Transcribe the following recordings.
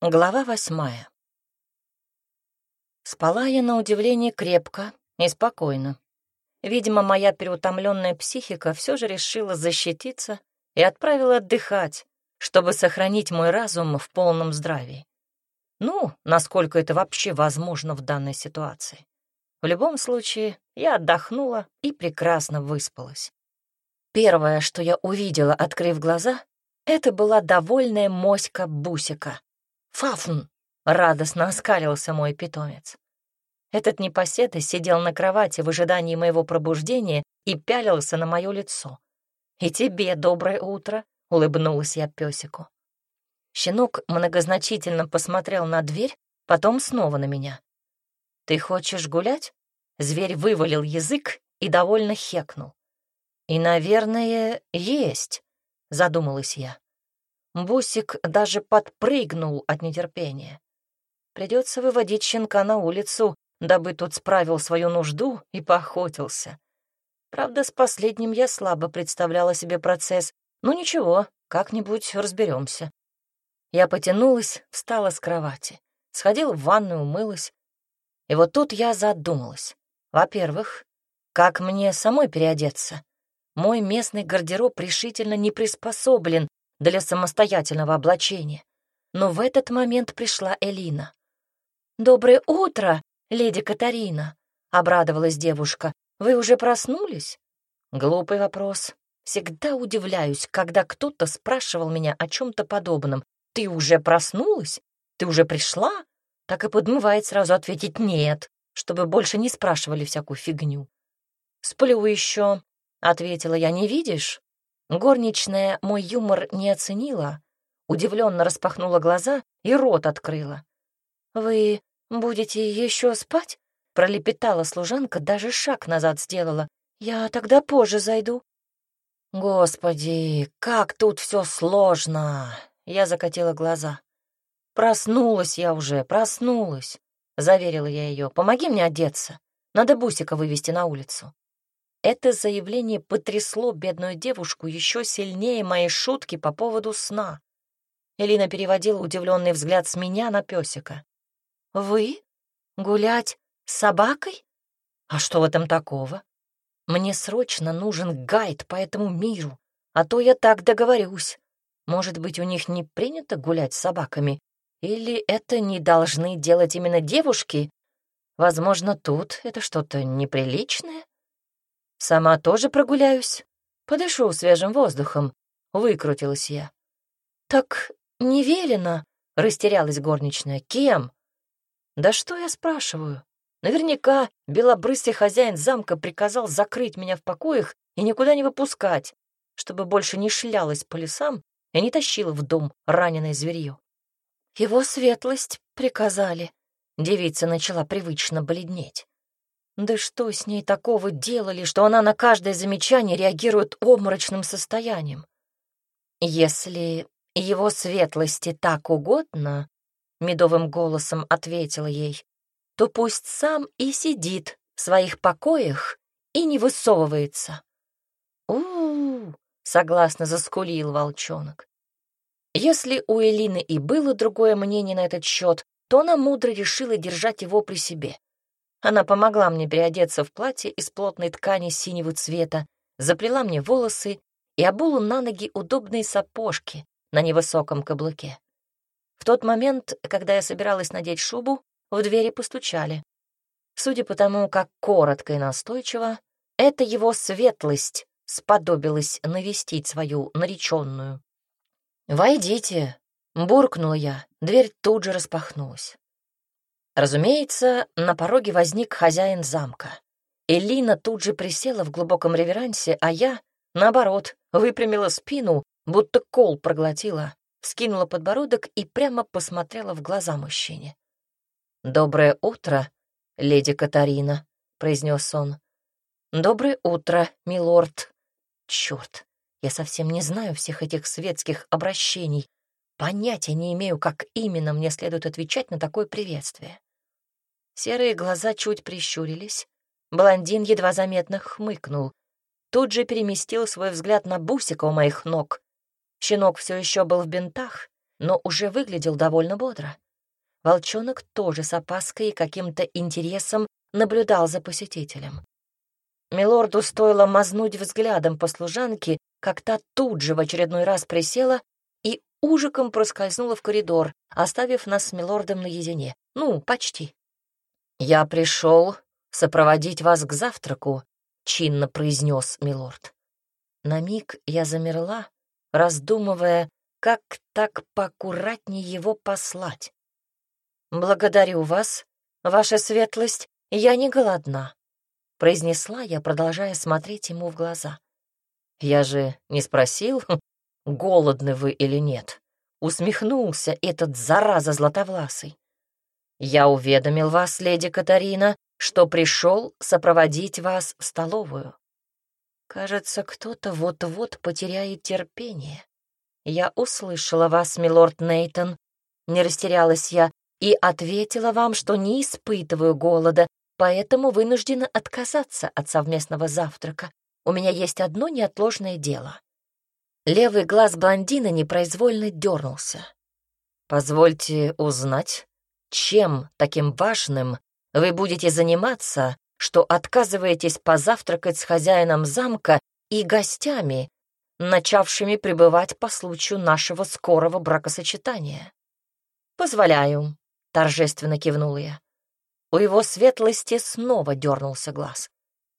Глава восьмая. Спала я на удивление крепко и спокойно. Видимо, моя переутомленная психика все же решила защититься и отправила отдыхать, чтобы сохранить мой разум в полном здравии. Ну, насколько это вообще возможно в данной ситуации. В любом случае, я отдохнула и прекрасно выспалась. Первое, что я увидела, открыв глаза, это была довольная моська Бусика. «Фафн!» — радостно оскалился мой питомец. Этот непоседа сидел на кровати в ожидании моего пробуждения и пялился на мое лицо. «И тебе доброе утро!» — улыбнулась я песику. Щенок многозначительно посмотрел на дверь, потом снова на меня. «Ты хочешь гулять?» Зверь вывалил язык и довольно хекнул. «И, наверное, есть», — задумалась я. Бусик даже подпрыгнул от нетерпения. Придется выводить щенка на улицу, дабы тот справил свою нужду и поохотился. Правда, с последним я слабо представляла себе процесс. Ну ничего, как-нибудь разберемся. Я потянулась, встала с кровати, сходила в ванную, умылась. И вот тут я задумалась. Во-первых, как мне самой переодеться? Мой местный гардероб решительно не приспособлен для самостоятельного облачения. Но в этот момент пришла Элина. «Доброе утро, леди Катарина!» — обрадовалась девушка. «Вы уже проснулись?» Глупый вопрос. Всегда удивляюсь, когда кто-то спрашивал меня о чем-то подобном. «Ты уже проснулась? Ты уже пришла?» Так и подмывает сразу ответить «нет», чтобы больше не спрашивали всякую фигню. «Сплю еще», — ответила я, — «не видишь?» Горничная мой юмор не оценила, удивленно распахнула глаза и рот открыла. «Вы будете еще спать?» — пролепетала служанка, даже шаг назад сделала. «Я тогда позже зайду». «Господи, как тут все сложно!» — я закатила глаза. «Проснулась я уже, проснулась», — заверила я ее. «Помоги мне одеться. Надо Бусика вывести на улицу». Это заявление потрясло бедную девушку еще сильнее моей шутки по поводу сна. Элина переводила удивленный взгляд с меня на песика. «Вы? Гулять с собакой? А что в этом такого? Мне срочно нужен гайд по этому миру, а то я так договорюсь. Может быть, у них не принято гулять с собаками? Или это не должны делать именно девушки? Возможно, тут это что-то неприличное?» Сама тоже прогуляюсь. Подышу свежим воздухом. Выкрутилась я. Так не велено, растерялась горничная. Кем? Да что я спрашиваю? Наверняка белобрысый хозяин замка приказал закрыть меня в покоях и никуда не выпускать, чтобы больше не шлялась по лесам и не тащила в дом раненое зверье. Его светлость приказали. Девица начала привычно бледнеть. Да что с ней такого делали, что она на каждое замечание реагирует обморочным состоянием? Если его светлости так угодно, — медовым голосом ответила ей, — то пусть сам и сидит в своих покоях и не высовывается. у, согласно заскулил волчонок. Если у Элины и было другое мнение на этот счет, то она мудро решила держать его при себе. Она помогла мне переодеться в платье из плотной ткани синего цвета, заплела мне волосы и обула на ноги удобные сапожки на невысоком каблуке. В тот момент, когда я собиралась надеть шубу, в двери постучали. Судя по тому, как коротко и настойчиво, это его светлость сподобилась навестить свою нареченную. «Войдите», — буркнула я, дверь тут же распахнулась. Разумеется, на пороге возник хозяин замка. Элина тут же присела в глубоком реверансе, а я, наоборот, выпрямила спину, будто кол проглотила, скинула подбородок и прямо посмотрела в глаза мужчине. «Доброе утро, леди Катарина», — произнес он. «Доброе утро, милорд». Черт, я совсем не знаю всех этих светских обращений. Понятия не имею, как именно мне следует отвечать на такое приветствие. Серые глаза чуть прищурились. Блондин едва заметно хмыкнул. Тут же переместил свой взгляд на Бусика у моих ног. Щенок все еще был в бинтах, но уже выглядел довольно бодро. Волчонок тоже с опаской и каким-то интересом наблюдал за посетителем. Милорду стоило мазнуть взглядом по служанке, как та тут же в очередной раз присела и ужиком проскользнула в коридор, оставив нас с милордом наедине. Ну, почти. «Я пришел сопроводить вас к завтраку», — чинно произнес милорд. На миг я замерла, раздумывая, как так поаккуратнее его послать. «Благодарю вас, ваша светлость, я не голодна», — произнесла я, продолжая смотреть ему в глаза. «Я же не спросил, голодны вы или нет», — усмехнулся этот зараза златовласый. «Я уведомил вас, леди Катарина, что пришел сопроводить вас в столовую. Кажется, кто-то вот-вот потеряет терпение. Я услышала вас, милорд Нейтон, не растерялась я, и ответила вам, что не испытываю голода, поэтому вынуждена отказаться от совместного завтрака. У меня есть одно неотложное дело. Левый глаз блондина непроизвольно дернулся. «Позвольте узнать, чем таким важным вы будете заниматься, что отказываетесь позавтракать с хозяином замка и гостями, начавшими пребывать по случаю нашего скорого бракосочетания?» «Позволяю», — торжественно кивнул я. У его светлости снова дернулся глаз.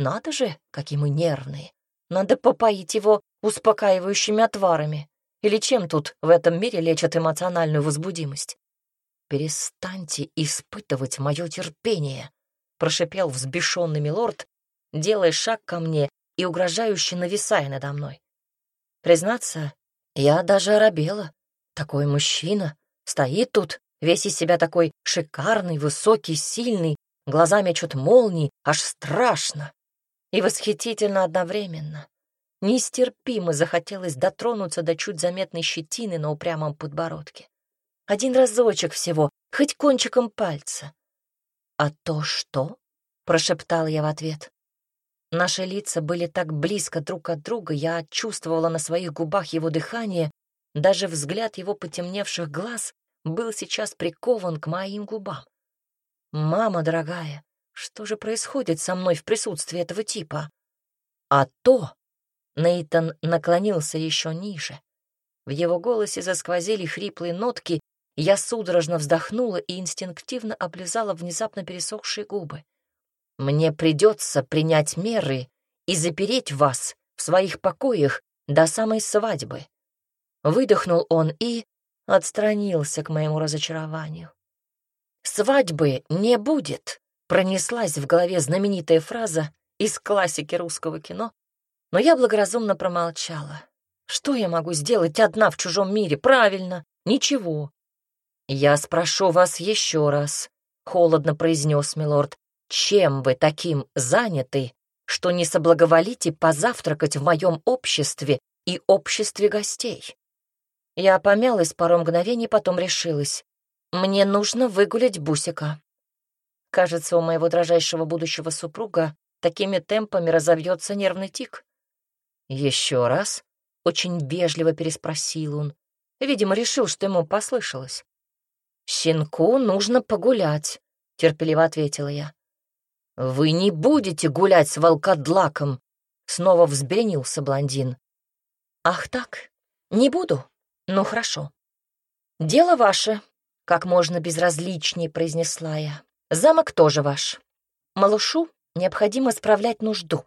Надо же, какие мы нервные. Надо попоить его успокаивающими отварами. Или чем тут в этом мире лечат эмоциональную возбудимость? «Перестаньте испытывать мое терпение», — прошипел взбешенный милорд, делая шаг ко мне и угрожающе нависая надо мной. Признаться, я даже оробела. Такой мужчина стоит тут, весь из себя такой шикарный, высокий, сильный, глаза мечут молнии, аж страшно и восхитительно одновременно. Нестерпимо захотелось дотронуться до чуть заметной щетины на упрямом подбородке. Один разочек всего, хоть кончиком пальца. «А то что?» — прошептал я в ответ. Наши лица были так близко друг от друга, я чувствовала на своих губах его дыхание, даже взгляд его потемневших глаз был сейчас прикован к моим губам. «Мама дорогая, что же происходит со мной в присутствии этого типа?» «А то...» — Нейтон наклонился еще ниже. В его голосе засквозили хриплые нотки, я судорожно вздохнула и инстинктивно облизала внезапно пересохшие губы. «Мне придется принять меры и запереть вас в своих покоях до самой свадьбы». Выдохнул он и отстранился к моему разочарованию. «Свадьбы не будет», — пронеслась в голове знаменитая фраза из классики русского кино, но я благоразумно промолчала. Что я могу сделать одна в чужом мире? Правильно, ничего. «Я спрошу вас еще раз», — холодно произнес милорд, «чем вы таким заняты, что не соблаговолите позавтракать в моем обществе и обществе гостей?» Я помялась пару мгновений, потом решилась. Мне нужно выгулять Бусика. Кажется, у моего дрожайшего будущего супруга такими темпами разовьется нервный тик. Еще раз? Очень вежливо переспросил он. Видимо, решил, что ему послышалось. «Щенку нужно погулять», — терпеливо ответила я. «Вы не будете гулять с волкодлаком», — снова взбренился блондин. «Ах так, не буду», ну, хорошо. Дело ваше, как можно безразличнее произнесла я. Замок тоже ваш. Малышу необходимо справлять нужду.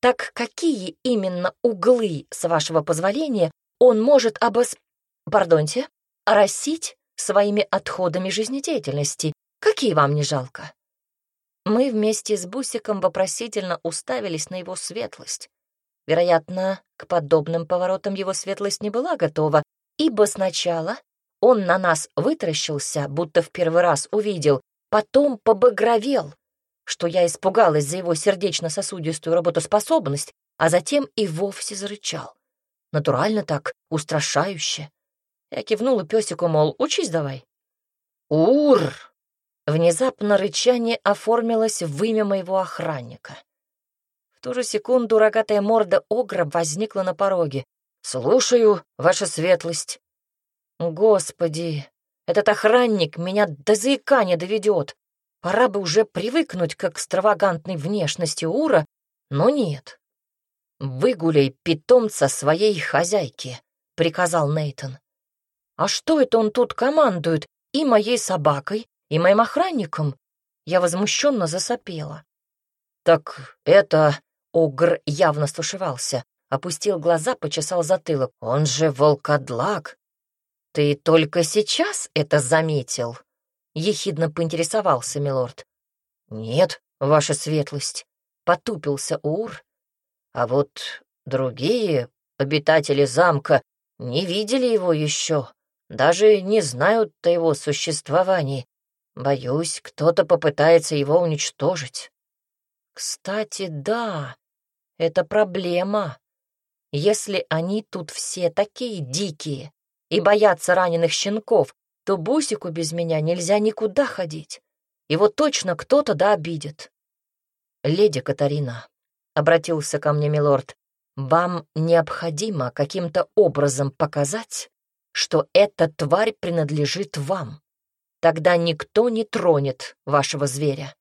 Так какие именно углы, с вашего позволения, он может обос... Пардонте, оросить своими отходами жизнедеятельности? Какие вам не жалко? Мы вместе с Бусиком вопросительно уставились на его светлость. Вероятно, к подобным поворотам его светлость не была готова, ибо сначала он на нас вытаращился, будто в первый раз увидел, потом побагровел, что я испугалась за его сердечно-сосудистую работоспособность, а затем и вовсе зарычал. Натурально так, устрашающе. Я кивнула песику, мол, учись давай. «Ур!» Внезапно рычание оформилось в имя моего охранника. В ту же секунду рогатая морда огра возникла на пороге. «Слушаю, ваша светлость». Господи, этот охранник меня до заикания доведет. Пора бы уже привыкнуть к экстравагантной внешности Ура, но нет. «Выгуляй питомца своей хозяйки», — приказал Нейтон. «А что это он тут командует и моей собакой, и моим охранником?» Я возмущенно засопела. «Так это...» — Огр явно стушевался, опустил глаза, почесал затылок. «Он же волкодлак!» «Ты только сейчас это заметил?» — ехидно поинтересовался милорд. «Нет, ваша светлость», — потупился Ур. «А вот другие обитатели замка не видели его еще, даже не знают о его существовании. Боюсь, кто-то попытается его уничтожить». «Кстати, да, это проблема. Если они тут все такие дикие и боятся раненых щенков, то Бусику без меня нельзя никуда ходить. Его точно кто-то да обидит. «Леди Катарина», — обратился ко мне милорд, «вам необходимо каким-то образом показать, что эта тварь принадлежит вам. Тогда никто не тронет вашего зверя».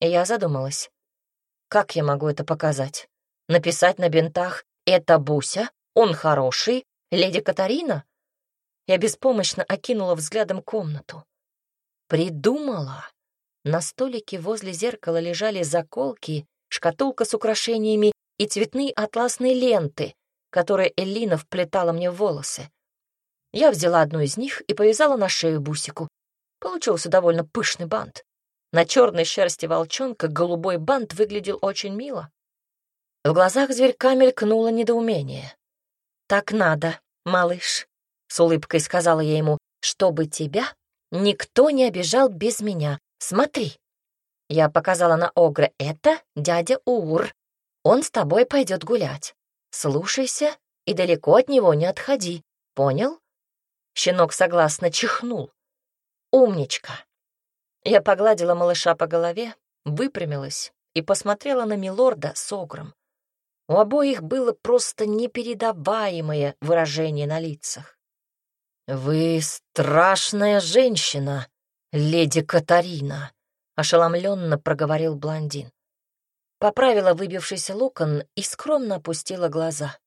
Я задумалась. Как я могу это показать? Написать на бинтах «Это Буся, он хороший, леди Катарина»? Я беспомощно окинула взглядом комнату. Придумала. На столике возле зеркала лежали заколки, шкатулка с украшениями и цветные атласные ленты, которые Элина вплетала мне в волосы. Я взяла одну из них и повязала на шею бусику. Получился довольно пышный бант. На черной шерсти волчонка голубой бант выглядел очень мило. В глазах зверька мелькнуло недоумение. «Так надо, малыш», — с улыбкой сказала я ему, «чтобы тебя никто не обижал без меня. Смотри». Я показала на Огра. «Это дядя Ур. Он с тобой пойдет гулять. Слушайся и далеко от него не отходи. Понял?» Щенок согласно чихнул. «Умничка». Я погладила малыша по голове, выпрямилась и посмотрела на милорда с Огром. У обоих было просто непередаваемое выражение на лицах. «Вы страшная женщина, леди Катарина», — ошеломленно проговорил блондин. Поправила выбившийся локон и скромно опустила глаза.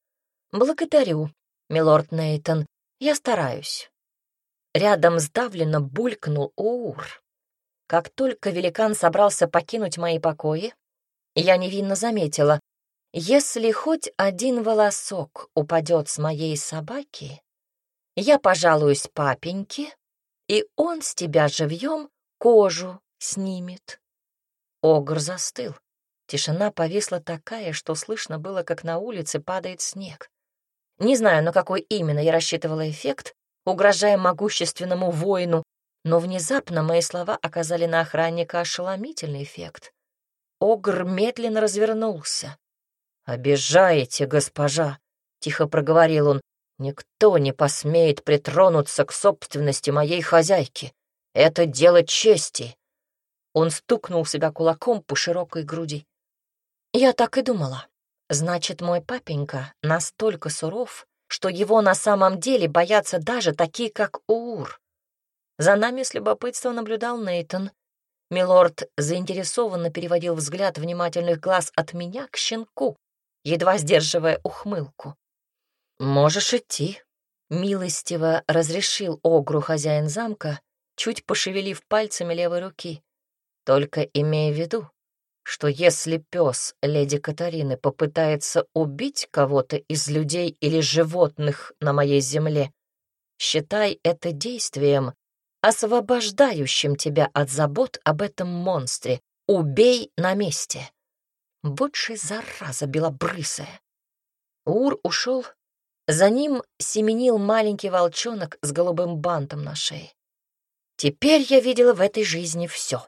«Благодарю, милорд Нейтон, я стараюсь». Рядом сдавленно булькнул Уур. Как только великан собрался покинуть мои покои, я невинно заметила, если хоть один волосок упадет с моей собаки, я пожалуюсь папеньке, и он с тебя живьем кожу снимет. Огр застыл. Тишина повисла такая, что слышно было, как на улице падает снег. Не знаю, на какой именно я рассчитывала эффект, угрожая могущественному воину, но внезапно мои слова оказали на охранника ошеломительный эффект. Огр медленно развернулся. «Обижаете, госпожа!» — тихо проговорил он. Никто не посмеет притронуться к собственности моей хозяйки. Это дело чести. Он стукнул себя кулаком по широкой груди. Я так и думала. Значит, мой папенька настолько суров, что его на самом деле боятся даже такие, как Уур. За нами с любопытством наблюдал Нейтон. Милорд заинтересованно переводил взгляд внимательных глаз от меня к щенку, едва сдерживая ухмылку. «Можешь идти», — милостиво разрешил Огру хозяин замка, чуть пошевелив пальцами левой руки. «Только имея в виду, что если пес леди Катарины попытается убить кого-то из людей или животных на моей земле, считай это действием, освобождающим тебя от забот об этом монстре. Убей на месте. Же зараза белобрысая. Ур ушел за ним семенил маленький волчонок с голубым бантом на шее. Теперь я видела в этой жизни все.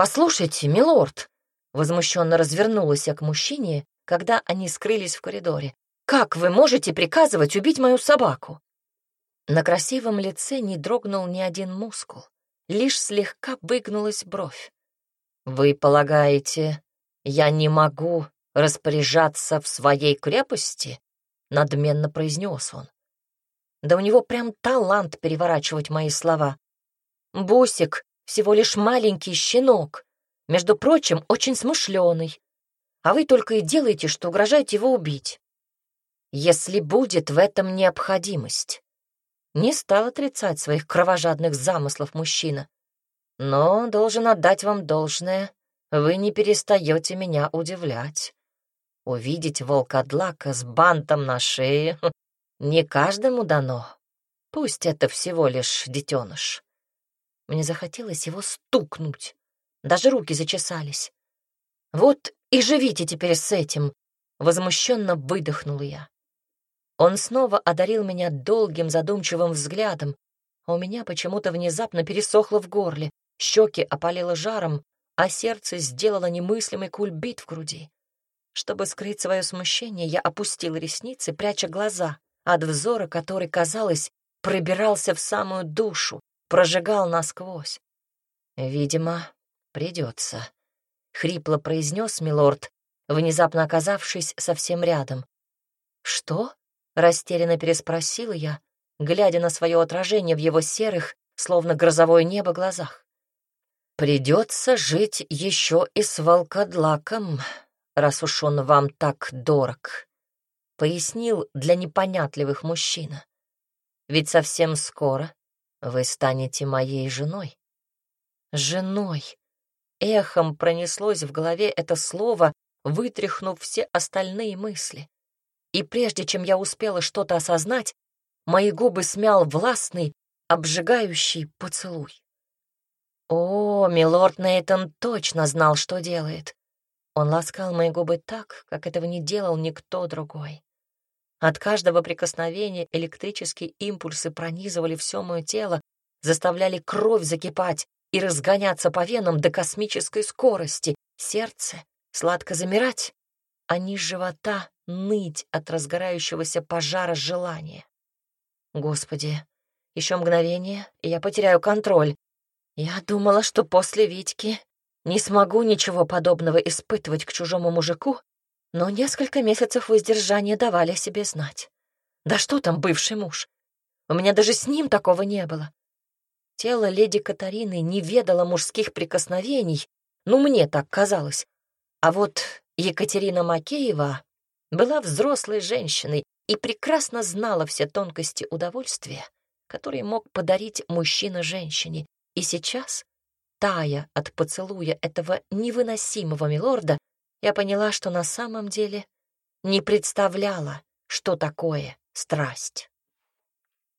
«Послушайте, милорд!» — возмущенно развернулась я к мужчине, когда они скрылись в коридоре. «Как вы можете приказывать убить мою собаку?» На красивом лице не дрогнул ни один мускул, лишь слегка выгнулась бровь. «Вы полагаете, я не могу распоряжаться в своей крепости?» — надменно произнес он. Да у него прям талант переворачивать мои слова. Бусик всего лишь маленький щенок, между прочим, очень смышленый. А вы только и делаете, что угрожаете его убить. Если будет в этом необходимость. Не стал отрицать своих кровожадных замыслов мужчина. Но должен отдать вам должное, вы не перестаете меня удивлять. Увидеть волкодлака с бантом на шее не каждому дано. Пусть это всего лишь детеныш. Мне захотелось его стукнуть. Даже руки зачесались. Вот и живите теперь с этим, возмущенно выдохнула я. Он снова одарил меня долгим задумчивым взглядом, а у меня почему-то внезапно пересохло в горле, щеки опалило жаром, а сердце сделало немыслимый кульбит в груди. Чтобы скрыть свое смущение, я опустила ресницы, пряча глаза от взора, который, казалось, пробирался в самую душу, прожигал насквозь. Видимо, придется, — хрипло произнес милорд, внезапно оказавшись совсем рядом. «Что?» — растерянно переспросила я, глядя на свое отражение в его серых, словно грозовое небо, глазах. «Придется жить еще и с волкодлаком, раз уж он вам так дорог», — пояснил для непонятливых мужчина. «Ведь совсем скоро вы станете моей женой». «Женой!» Эхом пронеслось в голове это слово, вытряхнув все остальные мысли. И прежде чем я успела что-то осознать, мои губы смял властный, обжигающий поцелуй. О, милорд Нейтон точно знал, что делает. Он ласкал мои губы так, как этого не делал никто другой. От каждого прикосновения электрические импульсы пронизывали все мое тело, заставляли кровь закипать, и разгоняться по венам до космической скорости, сердце сладко замирать, а низ живота ныть от разгорающегося пожара желания. Господи, еще мгновение, и я потеряю контроль. Я думала, что после Витьки не смогу ничего подобного испытывать к чужому мужику, но несколько месяцев воздержания давали о себе знать. Да что там бывший муж? У меня даже с ним такого не было. Тело леди Катарины не ведало мужских прикосновений, ну, мне так казалось. А вот Екатерина Макеева была взрослой женщиной и прекрасно знала все тонкости удовольствия, которые мог подарить мужчина женщине. И сейчас, тая от поцелуя этого невыносимого милорда, я поняла, что на самом деле не представляла, что такое страсть.